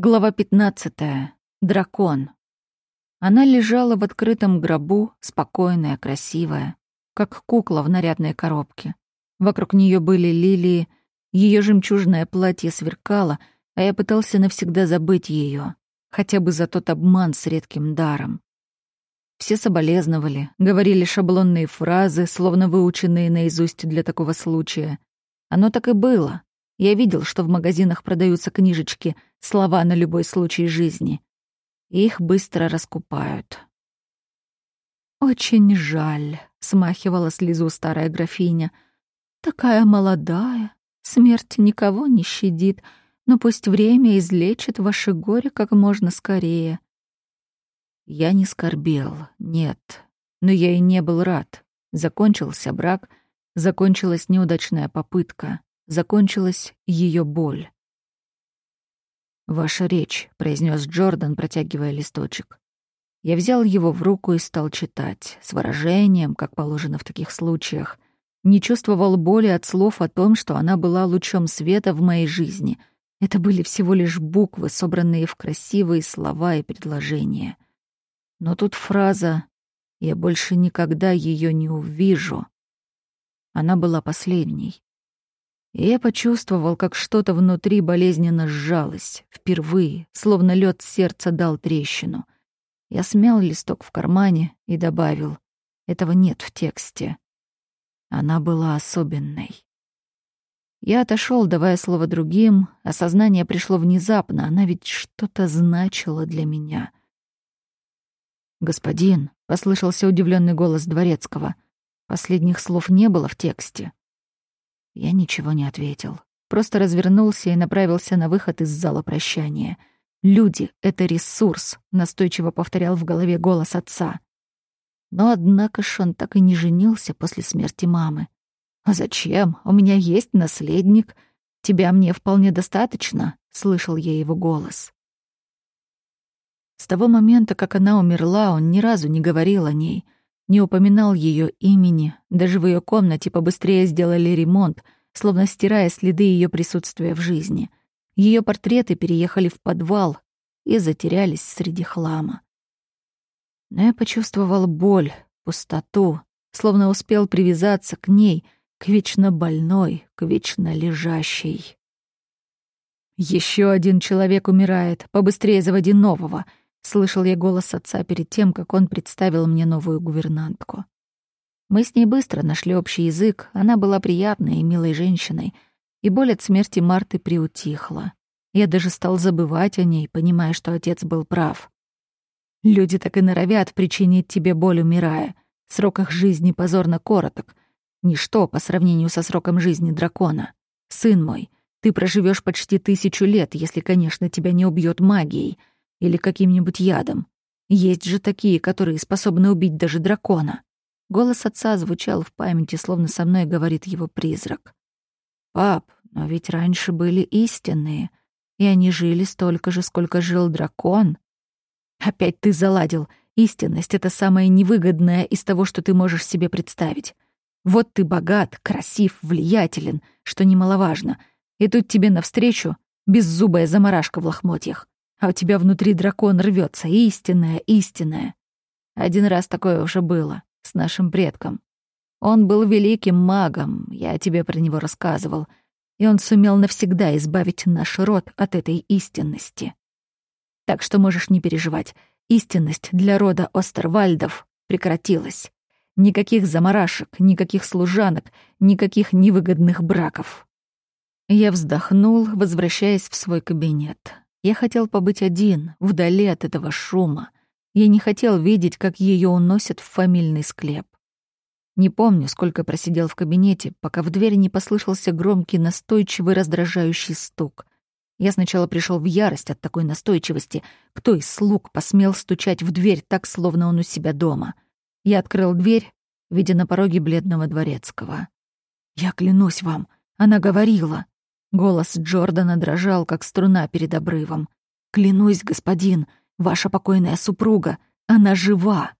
Глава 15. Дракон. Она лежала в открытом гробу, спокойная, красивая, как кукла в нарядной коробке. Вокруг нее были лилии, ее жемчужное платье сверкало, а я пытался навсегда забыть ее, хотя бы за тот обман с редким даром. Все соболезновали, говорили шаблонные фразы, словно выученные наизусть для такого случая. Оно так и было. Я видел, что в магазинах продаются книжечки «Слова на любой случай жизни». Их быстро раскупают. «Очень жаль», — смахивала слезу старая графиня. «Такая молодая, смерть никого не щадит, но пусть время излечит ваше горе как можно скорее». Я не скорбел, нет, но я и не был рад. Закончился брак, закончилась неудачная попытка закончилась ее боль. «Ваша речь», — произнес Джордан, протягивая листочек. Я взял его в руку и стал читать, с выражением, как положено в таких случаях. Не чувствовал боли от слов о том, что она была лучом света в моей жизни. Это были всего лишь буквы, собранные в красивые слова и предложения. Но тут фраза «Я больше никогда ее не увижу». Она была последней. И я почувствовал, как что-то внутри болезненно сжалось, впервые, словно лед сердца дал трещину. Я смял листок в кармане и добавил, этого нет в тексте. Она была особенной. Я отошел, давая слово другим, осознание пришло внезапно, она ведь что-то значила для меня. «Господин», — послышался удивленный голос Дворецкого, — последних слов не было в тексте. Я ничего не ответил. Просто развернулся и направился на выход из зала прощания. «Люди — это ресурс», — настойчиво повторял в голове голос отца. Но однако ж он так и не женился после смерти мамы. «А зачем? У меня есть наследник. Тебя мне вполне достаточно», — слышал я его голос. С того момента, как она умерла, он ни разу не говорил о ней — не упоминал ее имени, даже в ее комнате побыстрее сделали ремонт, словно стирая следы ее присутствия в жизни. Ее портреты переехали в подвал и затерялись среди хлама. Но я почувствовал боль, пустоту, словно успел привязаться к ней, к вечно больной, к вечно лежащей. Еще один человек умирает, побыстрее заводи нового — Слышал я голос отца перед тем, как он представил мне новую гувернантку. Мы с ней быстро нашли общий язык, она была приятной и милой женщиной, и боль от смерти Марты приутихла. Я даже стал забывать о ней, понимая, что отец был прав. Люди так и норовят причинить тебе боль, умирая. Срок их жизни позорно короток. Ничто по сравнению со сроком жизни дракона. Сын мой, ты проживешь почти тысячу лет, если, конечно, тебя не убьет магией — или каким-нибудь ядом. Есть же такие, которые способны убить даже дракона. Голос отца звучал в памяти, словно со мной говорит его призрак. «Пап, но ведь раньше были истинные, и они жили столько же, сколько жил дракон». «Опять ты заладил. Истинность — это самое невыгодное из того, что ты можешь себе представить. Вот ты богат, красив, влиятелен, что немаловажно, и тут тебе навстречу беззубая заморашка в лохмотьях а у тебя внутри дракон рвется, истинное, истинное. Один раз такое уже было, с нашим предком. Он был великим магом, я тебе про него рассказывал, и он сумел навсегда избавить наш род от этой истинности. Так что можешь не переживать, истинность для рода Остервальдов прекратилась. Никаких заморашек, никаких служанок, никаких невыгодных браков. Я вздохнул, возвращаясь в свой кабинет. Я хотел побыть один, вдали от этого шума. Я не хотел видеть, как ее уносят в фамильный склеп. Не помню, сколько просидел в кабинете, пока в дверь не послышался громкий, настойчивый, раздражающий стук. Я сначала пришел в ярость от такой настойчивости. Кто из слуг посмел стучать в дверь так, словно он у себя дома? Я открыл дверь, видя на пороге бледного дворецкого. «Я клянусь вам, она говорила. Голос Джордана дрожал, как струна перед обрывом. «Клянусь, господин, ваша покойная супруга, она жива!»